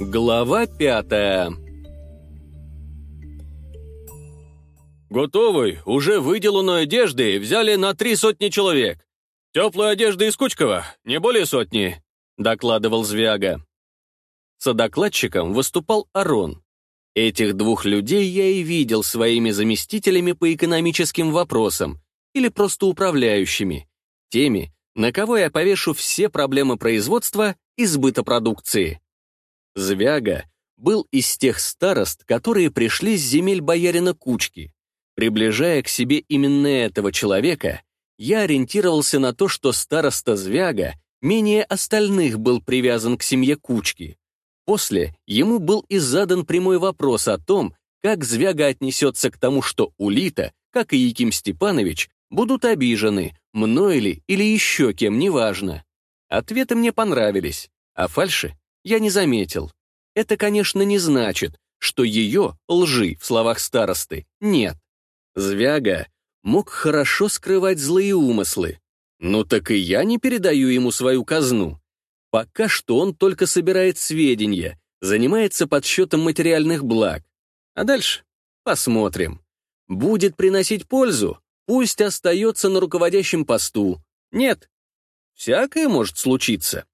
Глава пятая «Готовый, уже выделанную одежды взяли на три сотни человек. Теплую одежду из Кучкова, не более сотни», — докладывал Звяга. Содокладчиком выступал Арон. Этих двух людей я и видел своими заместителями по экономическим вопросам или просто управляющими, теми, на кого я повешу все проблемы производства и сбыта продукции. Звяга был из тех старост, которые пришли с земель боярина Кучки. Приближая к себе именно этого человека, я ориентировался на то, что староста Звяга менее остальных был привязан к семье Кучки. После ему был и задан прямой вопрос о том, как Звяга отнесется к тому, что Улита, как и Яким Степанович, будут обижены, мной ли или еще кем, неважно. Ответы мне понравились, а фальши я не заметил. Это, конечно, не значит, что ее, лжи, в словах старосты, нет. Звяга мог хорошо скрывать злые умыслы. Ну так и я не передаю ему свою казну. Пока что он только собирает сведения, занимается подсчетом материальных благ. А дальше посмотрим. Будет приносить пользу, пусть остается на руководящем посту. Нет, всякое может случиться.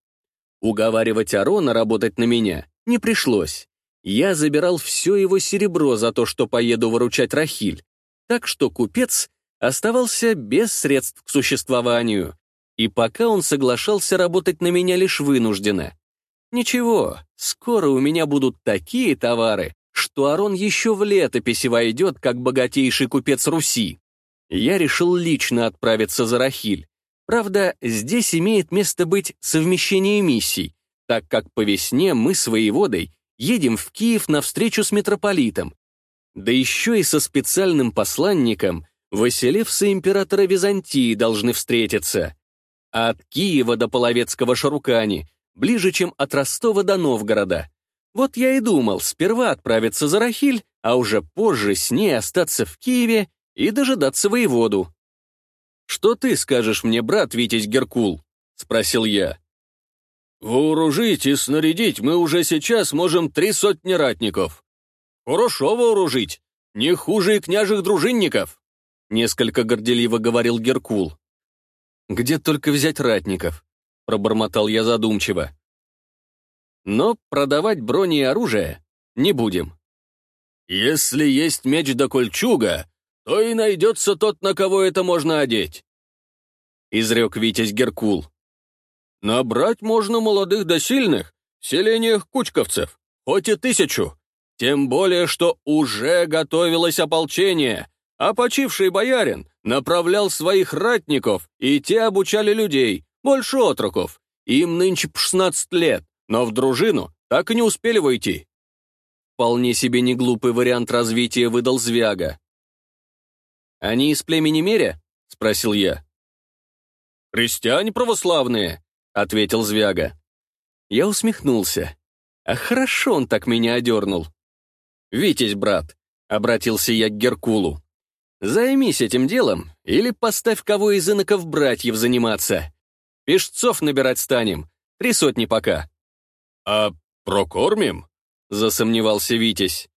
Уговаривать Арона работать на меня не пришлось. Я забирал все его серебро за то, что поеду выручать Рахиль, так что купец оставался без средств к существованию, и пока он соглашался работать на меня лишь вынужденно. Ничего, скоро у меня будут такие товары, что Арон еще в летописи войдет как богатейший купец Руси. Я решил лично отправиться за Рахиль, Правда, здесь имеет место быть совмещение миссий, так как по весне мы с воеводой едем в Киев на встречу с митрополитом, да еще и со специальным посланником Василевса императора Византии должны встретиться. А от Киева до Половецкого Шарукани ближе, чем от Ростова до Новгорода. Вот я и думал сперва отправиться за Рахиль, а уже позже с ней остаться в Киеве и дожидаться воеводу. «Что ты скажешь мне, брат Витязь Геркул?» — спросил я. «Вооружить и снарядить мы уже сейчас можем три сотни ратников. Хорошо вооружить, не хуже и княжих дружинников», — несколько горделиво говорил Геркул. «Где только взять ратников?» — пробормотал я задумчиво. «Но продавать брони и оружие не будем». «Если есть меч до кольчуга, то и найдется тот, на кого это можно одеть», — изрек Витязь Геркул. «Набрать можно молодых да сильных в селениях кучковцев, хоть и тысячу, тем более, что уже готовилось ополчение, а почивший боярин направлял своих ратников, и те обучали людей, больше отроков. Им нынче по 16 лет, но в дружину так и не успели войти». Вполне себе неглупый вариант развития выдал Звяга. «Они из племени Меря?» — спросил я. «Христиане православные», — ответил Звяга. Я усмехнулся. А хорошо он так меня одернул. «Витязь, брат», — обратился я к Геркулу. «Займись этим делом или поставь кого из иноков братьев заниматься. Пешцов набирать станем, три сотни пока». «А прокормим?» — засомневался Витязь.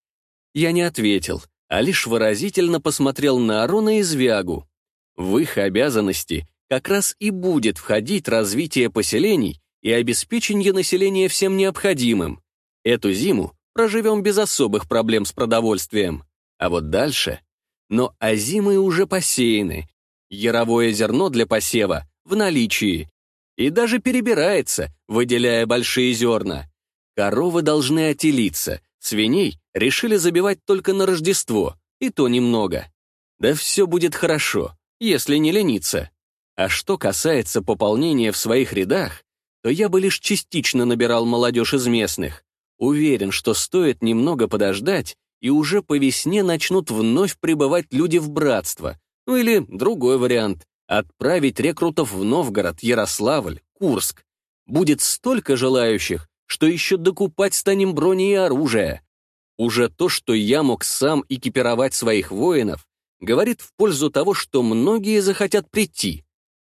Я не ответил а лишь выразительно посмотрел на Арона и Звягу. В их обязанности как раз и будет входить развитие поселений и обеспечение населения всем необходимым. Эту зиму проживем без особых проблем с продовольствием. А вот дальше... Но озимы уже посеяны. Яровое зерно для посева в наличии. И даже перебирается, выделяя большие зерна. Коровы должны отелиться, свиней решили забивать только на Рождество, и то немного. Да все будет хорошо, если не лениться. А что касается пополнения в своих рядах, то я бы лишь частично набирал молодежь из местных. Уверен, что стоит немного подождать, и уже по весне начнут вновь прибывать люди в братство. Ну или другой вариант — отправить рекрутов в Новгород, Ярославль, Курск. Будет столько желающих, что еще докупать станем брони и оружия. Уже то, что я мог сам экипировать своих воинов, говорит в пользу того, что многие захотят прийти.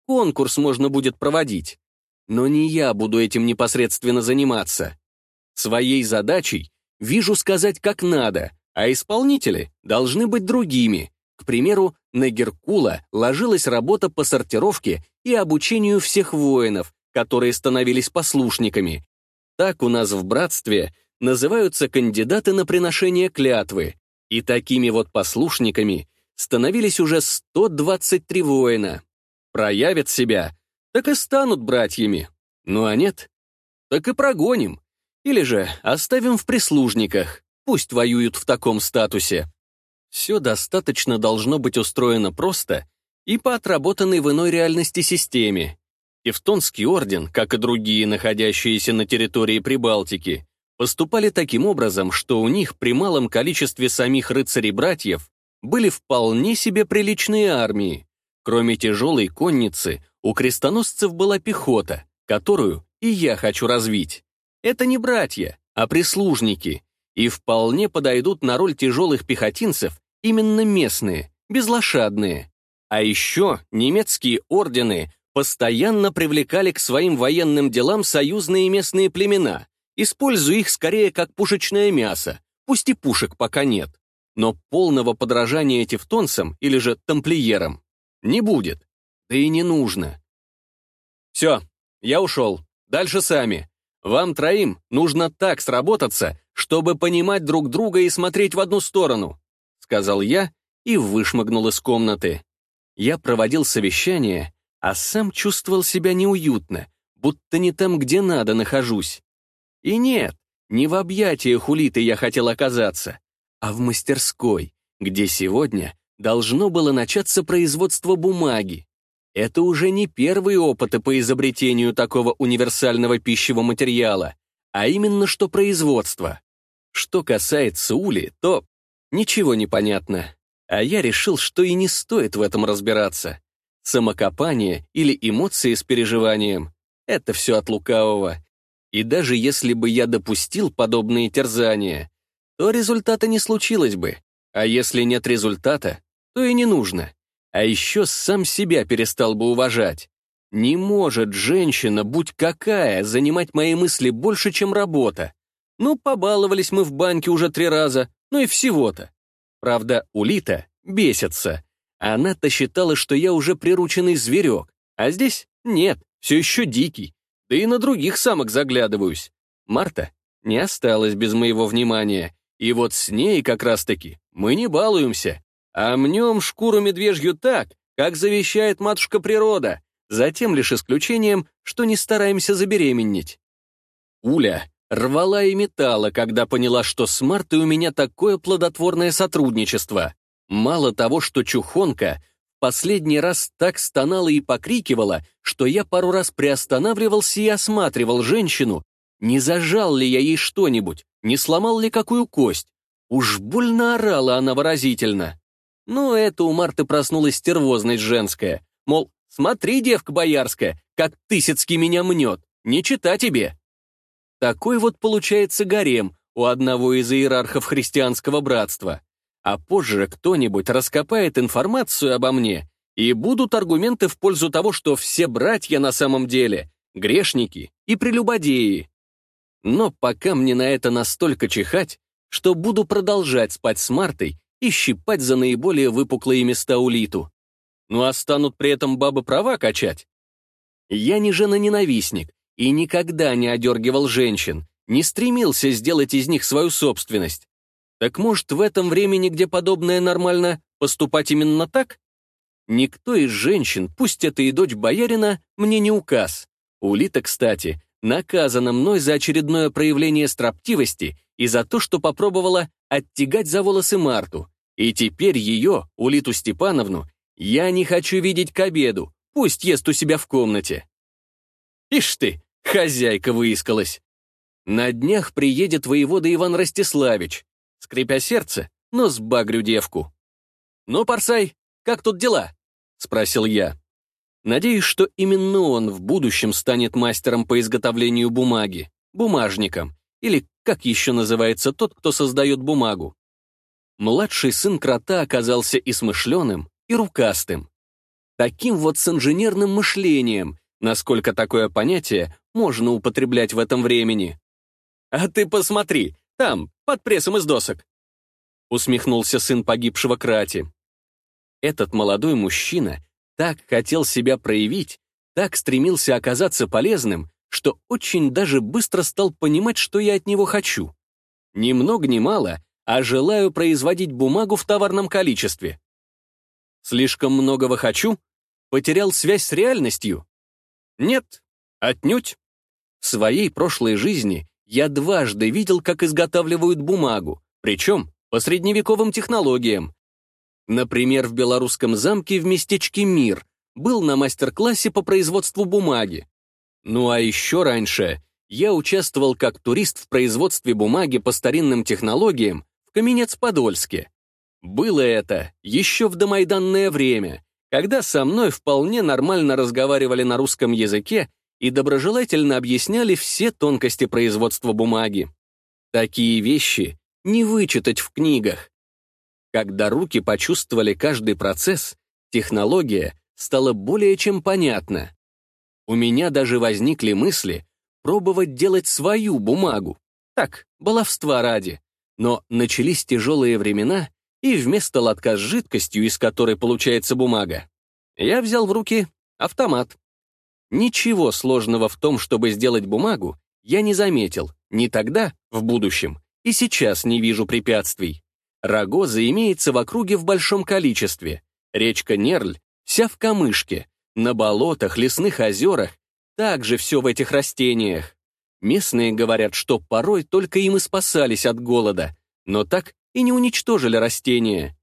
Конкурс можно будет проводить. Но не я буду этим непосредственно заниматься. Своей задачей вижу сказать как надо, а исполнители должны быть другими. К примеру, на Геркула ложилась работа по сортировке и обучению всех воинов, которые становились послушниками. Так у нас в братстве называются кандидаты на приношение клятвы, и такими вот послушниками становились уже 123 воина. Проявят себя, так и станут братьями. Ну а нет, так и прогоним. Или же оставим в прислужниках, пусть воюют в таком статусе. Все достаточно должно быть устроено просто и по отработанной в иной реальности системе. Тевтонский орден, как и другие, находящиеся на территории Прибалтики, поступали таким образом, что у них при малом количестве самих рыцарей-братьев были вполне себе приличные армии. Кроме тяжелой конницы, у крестоносцев была пехота, которую и я хочу развить. Это не братья, а прислужники, и вполне подойдут на роль тяжелых пехотинцев именно местные, безлошадные. А еще немецкие ордены постоянно привлекали к своим военным делам союзные местные племена, используя их скорее как пушечное мясо, пусть и пушек пока нет. Но полного подражания тевтонцам или же тамплиерам не будет, да и не нужно. Все, я ушел, дальше сами. Вам троим нужно так сработаться, чтобы понимать друг друга и смотреть в одну сторону», — сказал я и вышмыгнул из комнаты. Я проводил совещание, а сам чувствовал себя неуютно, будто не там, где надо, нахожусь. И нет, не в объятиях улиты я хотел оказаться, а в мастерской, где сегодня должно было начаться производство бумаги. Это уже не первые опыты по изобретению такого универсального пищевого материала, а именно что производство. Что касается ули, то ничего не понятно. А я решил, что и не стоит в этом разбираться. Самокопание или эмоции с переживанием — это все от лукавого. И даже если бы я допустил подобные терзания, то результата не случилось бы. А если нет результата, то и не нужно. А еще сам себя перестал бы уважать. Не может женщина, будь какая, занимать мои мысли больше, чем работа. Ну, побаловались мы в банке уже три раза, ну и всего-то. Правда, Улита бесится. Она-то считала, что я уже прирученный зверек, а здесь нет, все еще дикий. Да и на других самок заглядываюсь. Марта не осталась без моего внимания, и вот с ней как раз-таки мы не балуемся а мнем шкуру медвежью так, как завещает матушка природа, затем лишь исключением, что не стараемся забеременеть. Уля рвала и металла, когда поняла, что с Мартой у меня такое плодотворное сотрудничество. Мало того, что чухонка последний раз так стонала и покрикивала, что я пару раз приостанавливался и осматривал женщину, не зажал ли я ей что-нибудь, не сломал ли какую кость. Уж больно орала она выразительно. Ну, это у Марты проснулась стервозность женская. Мол, смотри, девка боярская, как Тысяцкий меня мнет, не чита тебе. Такой вот получается гарем у одного из иерархов христианского братства. А позже кто-нибудь раскопает информацию обо мне, и будут аргументы в пользу того, что все братья на самом деле — грешники и прелюбодеи. Но пока мне на это настолько чихать, что буду продолжать спать с Мартой и щипать за наиболее выпуклые места улиту. Ну а станут при этом бабы права качать? Я не жена-ненавистник и никогда не одергивал женщин, не стремился сделать из них свою собственность. Так может, в этом времени, где подобное нормально, поступать именно так? Никто из женщин, пусть это и дочь боярина, мне не указ. Улита, кстати, наказана мной за очередное проявление строптивости и за то, что попробовала оттягать за волосы Марту. И теперь ее, Улиту Степановну, я не хочу видеть к обеду, пусть ест у себя в комнате. Ишь ты, хозяйка выискалась. На днях приедет воевода Иван Ростиславич, скрипя сердце, но сбагрю девку. «Ну, Парсай, как тут дела?» — спросил я. Надеюсь, что именно он в будущем станет мастером по изготовлению бумаги, бумажником, или как еще называется тот, кто создает бумагу. Младший сын крота оказался и смышленым, и рукастым. Таким вот с инженерным мышлением, насколько такое понятие можно употреблять в этом времени. А ты посмотри, там, под прессом из досок. Усмехнулся сын погибшего Крати. Этот молодой мужчина так хотел себя проявить, так стремился оказаться полезным, что очень даже быстро стал понимать, что я от него хочу. Ни много ни мало, а желаю производить бумагу в товарном количестве. Слишком многого хочу? Потерял связь с реальностью? Нет, отнюдь. В своей прошлой жизни я дважды видел, как изготавливают бумагу, причем по средневековым технологиям. Например, в Белорусском замке в местечке Мир был на мастер-классе по производству бумаги. Ну а еще раньше я участвовал как турист в производстве бумаги по старинным технологиям в Каменец-Подольске. Было это еще в домайданное время, когда со мной вполне нормально разговаривали на русском языке и доброжелательно объясняли все тонкости производства бумаги. Такие вещи не вычитать в книгах. Когда руки почувствовали каждый процесс, технология стала более чем понятна. У меня даже возникли мысли пробовать делать свою бумагу. Так, баловства ради. Но начались тяжелые времена, и вместо лотка с жидкостью, из которой получается бумага, я взял в руки автомат. Ничего сложного в том, чтобы сделать бумагу, я не заметил, ни тогда, в будущем, и сейчас не вижу препятствий. Рогоза имеется в округе в большом количестве. Речка Нерль вся в камышке, на болотах, лесных озерах, также все в этих растениях. Местные говорят, что порой только им и спасались от голода, но так и не уничтожили растения.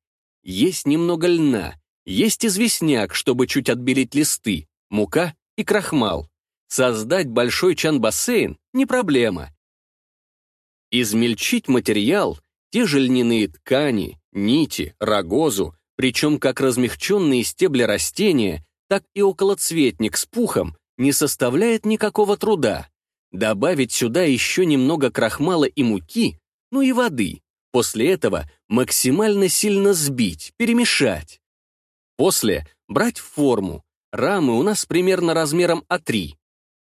Есть немного льна, есть известняк, чтобы чуть отбелить листы, мука и крахмал. Создать большой чан-бассейн — не проблема. Измельчить материал, те же льняные ткани, нити, рогозу, причем как размягченные стебли растения, так и околоцветник с пухом не составляет никакого труда. Добавить сюда еще немного крахмала и муки, ну и воды. После этого максимально сильно сбить, перемешать. После брать форму. Рамы у нас примерно размером А3.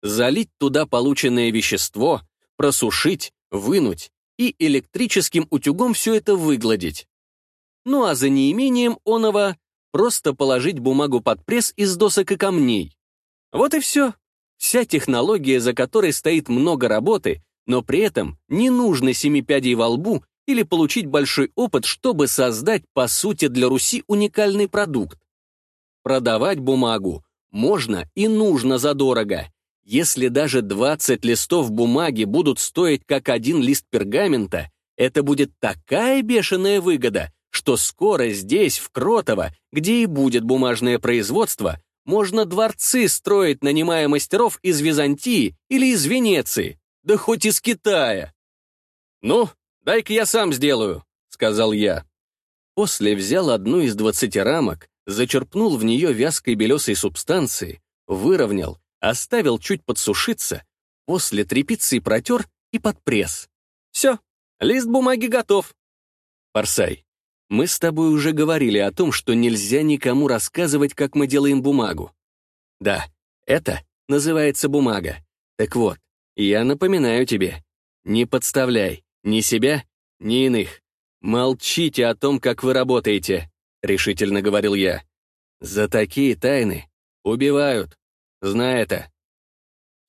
Залить туда полученное вещество, просушить, вынуть и электрическим утюгом все это выгладить. Ну а за неимением оного Просто положить бумагу под пресс из досок и камней. Вот и все. Вся технология, за которой стоит много работы, но при этом не нужно семи пядей во лбу или получить большой опыт, чтобы создать, по сути, для Руси уникальный продукт. Продавать бумагу можно и нужно задорого. Если даже 20 листов бумаги будут стоить как один лист пергамента, это будет такая бешеная выгода, что скоро здесь, в Кротово, где и будет бумажное производство, можно дворцы строить, нанимая мастеров из Византии или из Венеции, да хоть из Китая. «Ну, дай-ка я сам сделаю», — сказал я. После взял одну из двадцати рамок, зачерпнул в нее вязкой белесой субстанции, выровнял, оставил чуть подсушиться, после тряпицы протер и под пресс. Все, лист бумаги готов. Парсай, мы с тобой уже говорили о том, что нельзя никому рассказывать, как мы делаем бумагу. Да, это называется бумага. Так вот, я напоминаю тебе, не подставляй ни себя, ни иных. Молчите о том, как вы работаете, решительно говорил я. За такие тайны убивают. Знай это.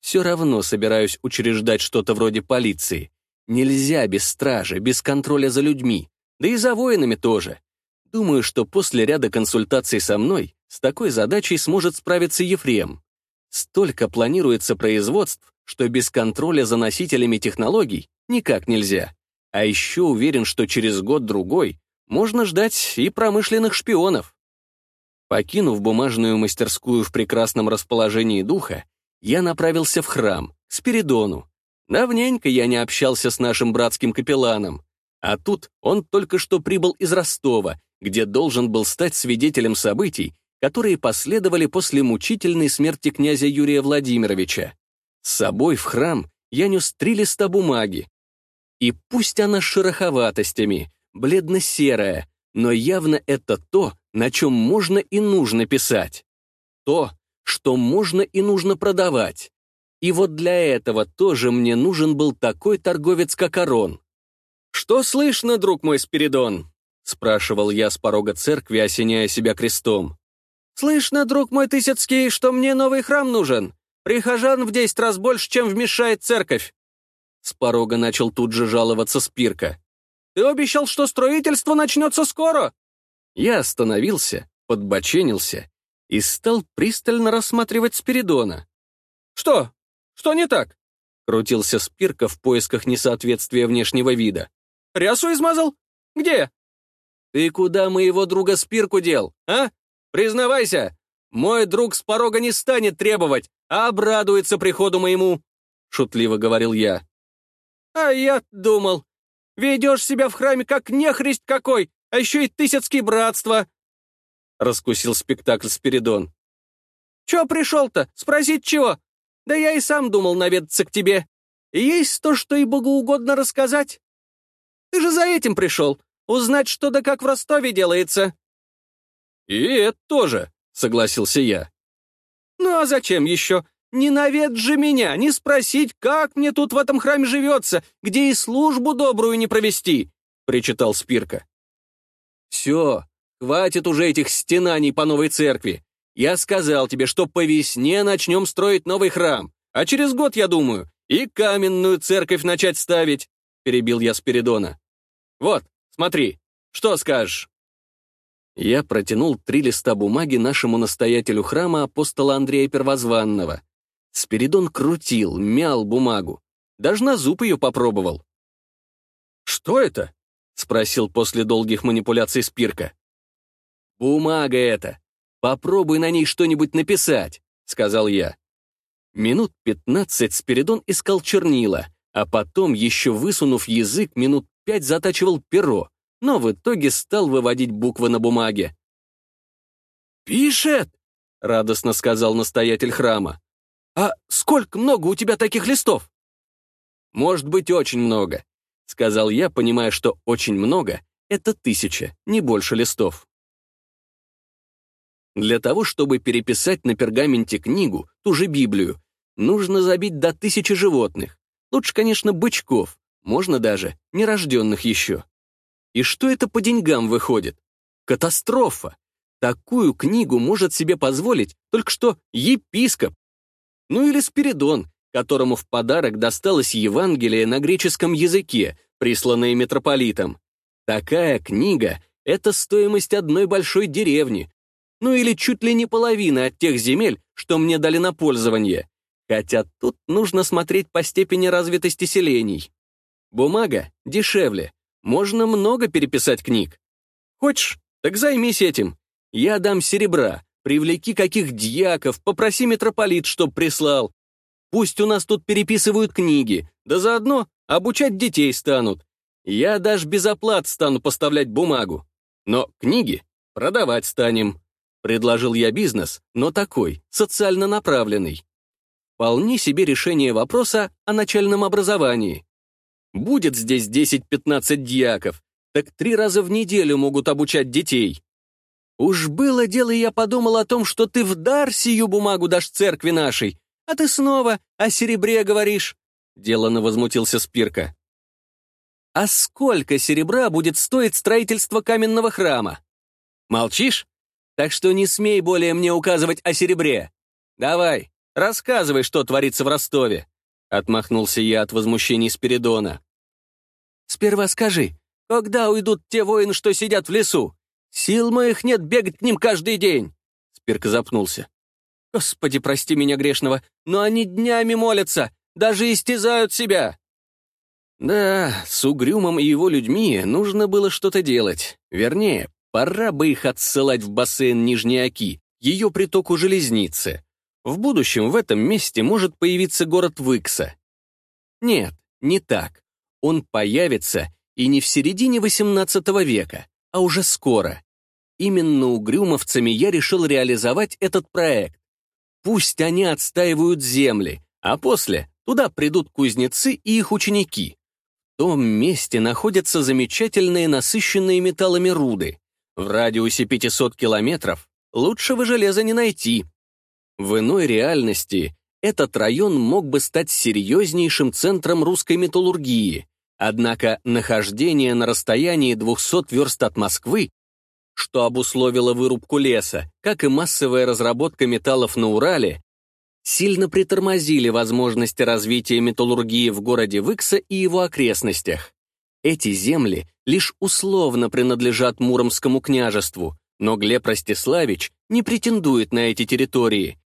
Все равно собираюсь учреждать что-то вроде полиции. Нельзя без стражи, без контроля за людьми. Да и за воинами тоже. Думаю, что после ряда консультаций со мной с такой задачей сможет справиться Ефрем. Столько планируется производств, что без контроля за носителями технологий никак нельзя. А еще уверен, что через год-другой можно ждать и промышленных шпионов. Покинув бумажную мастерскую в прекрасном расположении духа, я направился в храм, к Спиридону. Давненько я не общался с нашим братским капелланом. А тут он только что прибыл из Ростова, где должен был стать свидетелем событий, которые последовали после мучительной смерти князя Юрия Владимировича. С собой в храм я нес три листа бумаги. И пусть она с шероховатостями, бледно-серая, но явно это то, на чем можно и нужно писать. То, что можно и нужно продавать. И вот для этого тоже мне нужен был такой торговец, как Арон. «Что слышно, друг мой Спиридон?» — спрашивал я с порога церкви, осеняя себя крестом. «Слышно, друг мой Тысяцкий, что мне новый храм нужен. Прихожан в десять раз больше, чем вмешает церковь». С порога начал тут же жаловаться Спирка. «Ты обещал, что строительство начнется скоро!» Я остановился, подбоченился и стал пристально рассматривать Спиридона. «Что? Что не так?» Крутился Спирка в поисках несоответствия внешнего вида. «Рясу измазал? Где?» «Ты куда моего друга Спирку дел, а? Признавайся, мой друг с порога не станет требовать, а обрадуется приходу моему», — шутливо говорил я. «А я думал, ведешь себя в храме как нехрист какой, а еще и тысяцкие братства», — раскусил спектакль Спиридон. «Чего пришел-то? Спросить чего? Да я и сам думал наведаться к тебе. Есть то, что и богоугодно рассказать. Ты же за этим пришел, узнать, что да как в Ростове делается». «И это тоже», — согласился я. «Ну а зачем еще? Не навед же меня, не спросить, как мне тут в этом храме живется, где и службу добрую не провести», — причитал Спирка. «Все, хватит уже этих стенаний по новой церкви. Я сказал тебе, что по весне начнем строить новый храм, а через год, я думаю, и каменную церковь начать ставить», — перебил я Спиридона. «Вот, смотри, что скажешь?» Я протянул три листа бумаги нашему настоятелю храма апостола Андрея Первозванного. Спиридон крутил, мял бумагу. Даже на зуб ее попробовал. «Что это?» — спросил после долгих манипуляций Спирка. «Бумага это. Попробуй на ней что-нибудь написать», — сказал я. Минут пятнадцать Спиридон искал чернила, а потом, еще высунув язык, минут пять затачивал перо, но в итоге стал выводить буквы на бумаге. «Пишет!» — радостно сказал настоятель храма. «А сколько много у тебя таких листов?» «Может быть, очень много», — сказал я, понимая, что очень много — это тысяча, не больше листов. Для того, чтобы переписать на пергаменте книгу, ту же Библию, нужно забить до тысячи животных. Лучше, конечно, бычков, можно даже нерожденных еще. И что это по деньгам выходит? Катастрофа! Такую книгу может себе позволить только что епископ. Ну или Спиридон, которому в подарок досталось Евангелие на греческом языке, присланное митрополитом. Такая книга — это стоимость одной большой деревни, ну или чуть ли не половина от тех земель, что мне дали на пользование. Хотя тут нужно смотреть по степени развитости селений. Бумага дешевле, можно много переписать книг. Хочешь, так займись этим. Я дам серебра, привлеки каких дьяков, попроси митрополит, чтоб прислал. Пусть у нас тут переписывают книги, да заодно обучать детей станут. Я даже без оплат стану поставлять бумагу. Но книги продавать станем. Предложил я бизнес, но такой, социально направленный. Вполне себе решение вопроса о начальном образовании. Будет здесь 10-15 дьяков, так три раза в неделю могут обучать детей. Уж было дело, я подумал о том, что ты в дар сию бумагу дашь церкви нашей, а ты снова о серебре говоришь. Делано возмутился Спирка. А сколько серебра будет стоить строительство каменного храма? Молчишь? Так что не смей более мне указывать о серебре. Давай, рассказывай, что творится в Ростове. Отмахнулся я от возмущений Спиридона. «Сперва скажи, когда уйдут те воины, что сидят в лесу? Сил моих нет бегать к ним каждый день!» Спирка запнулся. «Господи, прости меня грешного, но они днями молятся, даже истязают себя!» Да, с Угрюмом и его людьми нужно было что-то делать. Вернее, пора бы их отсылать в бассейн Нижней Оки, ее притоку железницы. В будущем в этом месте может появиться город Выкса. Нет, не так. Он появится и не в середине XVIII века, а уже скоро. Именно угрюмовцами я решил реализовать этот проект. Пусть они отстаивают земли, а после туда придут кузнецы и их ученики. В том месте находятся замечательные насыщенные металлами руды. В радиусе 500 километров лучшего железа не найти. В иной реальности этот район мог бы стать серьезнейшим центром русской металлургии, однако нахождение на расстоянии 200 верст от Москвы, что обусловило вырубку леса, как и массовая разработка металлов на Урале, сильно притормозили возможности развития металлургии в городе Выкса и его окрестностях. Эти земли лишь условно принадлежат Муромскому княжеству, но Глеб Ростиславич не претендует на эти территории.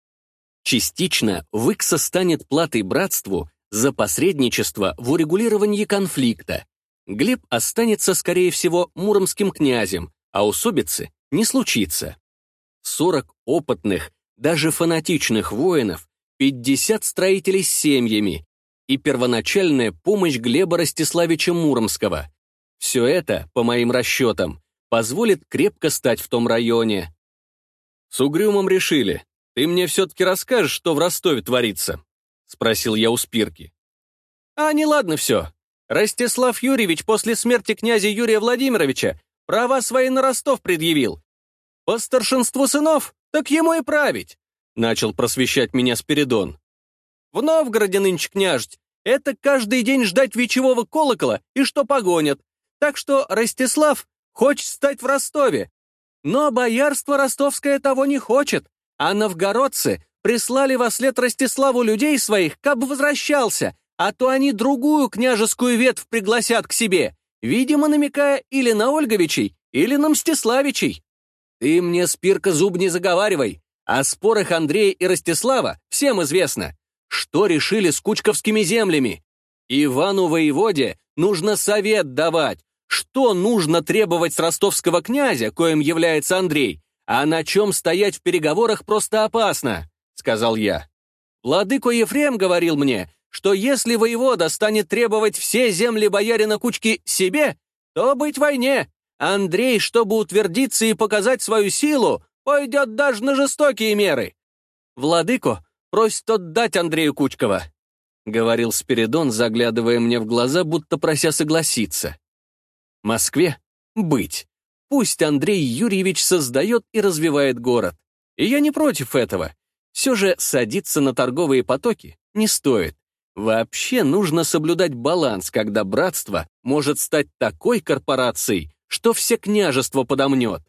Частично Выкса станет платой братству за посредничество в урегулировании конфликта. Глеб останется, скорее всего, муромским князем, а усобицы не случится. 40 опытных, даже фанатичных воинов, 50 строителей с семьями и первоначальная помощь Глеба Ростиславича Муромского. Все это, по моим расчетам, позволит крепко стать в том районе. С Угрюмом решили. Ты мне все-таки расскажешь, что в Ростове творится? Спросил я у Спирки. А, не ладно все. Ростислав Юрьевич после смерти князя Юрия Владимировича права свои на Ростов предъявил. По старшинству сынов, так ему и править, начал просвещать меня Спиридон. В Новгороде нынче княжить, это каждый день ждать вечевого колокола и что погонят. Так что Ростислав Хочет стать в Ростове. Но боярство ростовское того не хочет, а новгородцы прислали во след Ростиславу людей своих, как бы возвращался, а то они другую княжескую ветвь пригласят к себе, видимо, намекая или на Ольговичей, или на Мстиславичей. Ты мне, Спирка, зуб не заговаривай. О спорах Андрея и Ростислава всем известно. Что решили с кучковскими землями? Ивану воеводе нужно совет давать, что нужно требовать с ростовского князя, коим является Андрей, а на чем стоять в переговорах просто опасно, сказал я. Владыко Ефрем говорил мне, что если воевода станет требовать все земли боярина Кучки себе, то быть войне. Андрей, чтобы утвердиться и показать свою силу, пойдет даже на жестокие меры. Владыко просит отдать Андрею Кучкова, — говорил Спиридон, заглядывая мне в глаза, будто прося согласиться. Москве быть. Пусть Андрей Юрьевич создает и развивает город. И я не против этого. Все же садиться на торговые потоки не стоит. Вообще нужно соблюдать баланс, когда братство может стать такой корпорацией, что все княжество подомнет.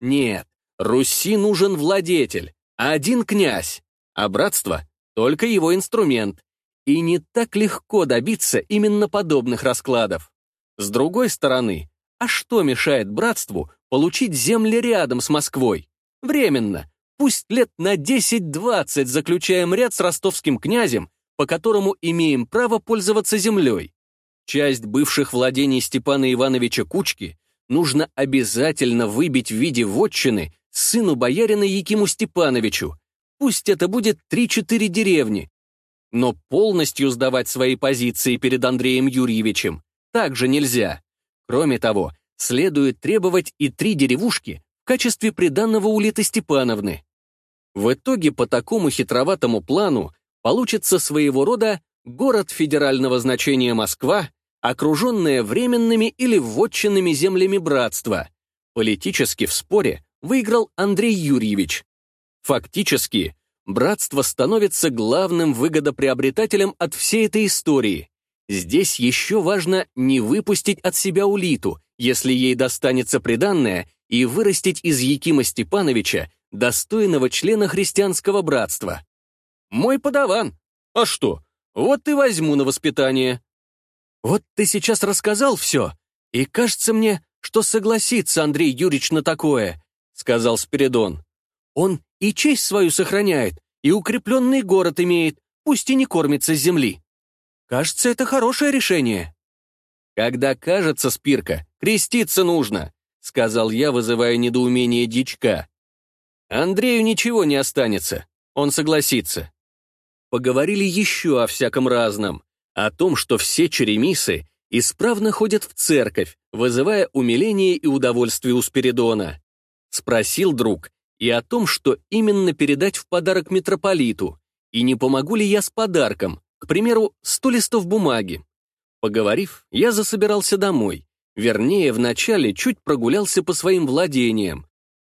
Нет, Руси нужен владетель, один князь, а братство — только его инструмент. И не так легко добиться именно подобных раскладов. С другой стороны, а что мешает братству получить земли рядом с Москвой? Временно, пусть лет на 10-20 заключаем ряд с ростовским князем, по которому имеем право пользоваться землей. Часть бывших владений Степана Ивановича Кучки нужно обязательно выбить в виде вотчины сыну боярина Якиму Степановичу. Пусть это будет 3-4 деревни. Но полностью сдавать свои позиции перед Андреем Юрьевичем также нельзя. Кроме того, следует требовать и три деревушки в качестве приданного улиты Степановны. В итоге по такому хитроватому плану получится своего рода город федерального значения Москва, окруженная временными или вотчинными землями братства. Политически в споре выиграл Андрей Юрьевич. Фактически, братство становится главным выгодоприобретателем от всей этой истории. Здесь еще важно не выпустить от себя улиту, если ей достанется приданное, и вырастить из Якима Степановича достойного члена христианского братства. Мой подаван. А что? Вот и возьму на воспитание. Вот ты сейчас рассказал все, и кажется мне, что согласится Андрей Юрьевич на такое, сказал Спиридон. Он и честь свою сохраняет, и укрепленный город имеет, пусть и не кормится с земли. Кажется, это хорошее решение. Когда кажется, Спирка, креститься нужно, сказал я, вызывая недоумение дичка. Андрею ничего не останется, он согласится. Поговорили еще о всяком разном, о том, что все черемисы исправно ходят в церковь, вызывая умиление и удовольствие у Спиридона. Спросил друг и о том, что именно передать в подарок митрополиту, и не помогу ли я с подарком, к примеру, сто листов бумаги. Поговорив, я засобирался домой. Вернее, вначале чуть прогулялся по своим владениям.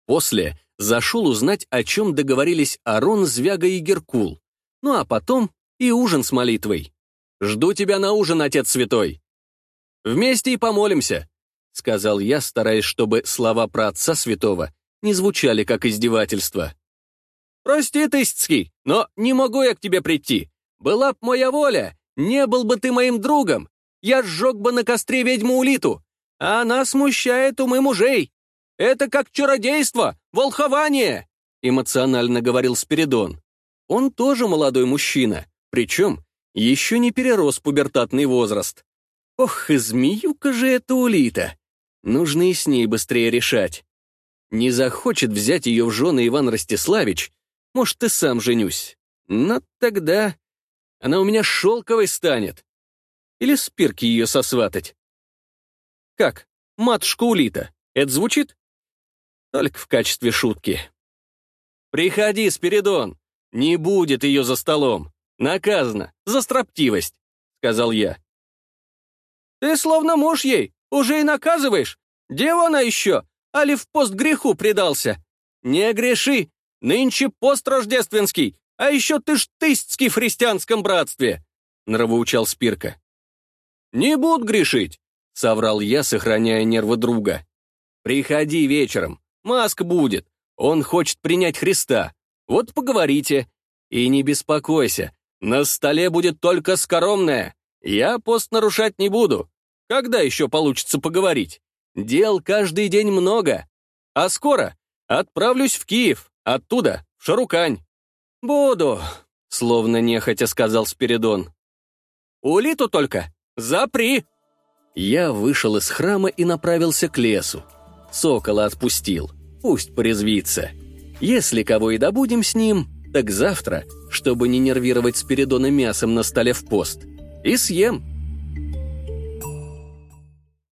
После зашел узнать, о чем договорились Арон, Звяга и Геркул. Ну а потом и ужин с молитвой. Жду тебя на ужин, Отец Святой. Вместе и помолимся, — сказал я, стараясь, чтобы слова про Отца Святого не звучали как издевательство. «Прости, Тысяцкий, но не могу я к тебе прийти. Была б моя воля, не был бы ты моим другом. Я сжег бы на костре ведьму Улиту, а она смущает умы мужей. Это как чародейство, волхование!» эмоционально говорил Спиридон. Он тоже молодой мужчина, причем еще не перерос пубертатный возраст. Ох, и змеюка же эта Улита! Нужно и с ней быстрее решать. Не захочет взять ее в жены Иван Ростиславич, может, и сам женюсь. Но тогда она у меня шелковой станет. Или спирки ее сосватать. Как, матушка Улита, это звучит? Только в качестве шутки. «Приходи, Спиридон! Не будет ее за столом! Наказано! За строптивость!» — сказал я. «Ты словно муж ей, уже и наказываешь! Дева она еще, али в пост греху предался! Не греши! Нынче пост рождественский, а еще ты ж тысяцкий в христианском братстве!» — нравоучал Спирка. «Не буду грешить!» — соврал я, сохраняя нервы друга. «Приходи вечером, маск будет, он хочет принять Христа. Вот поговорите. И не беспокойся, на столе будет только скоромное. Я пост нарушать не буду. Когда еще получится поговорить? Дел каждый день много. А скоро отправлюсь в Киев, оттуда в Шарукань. Буду, словно нехотя сказал Спиридон. Улиту только запри. Я вышел из храма и направился к лесу. Сокола отпустил пусть порезвится. Если кого и добудем с ним, так завтра, чтобы не нервировать Спиридона мясом на столе в пост. И съем.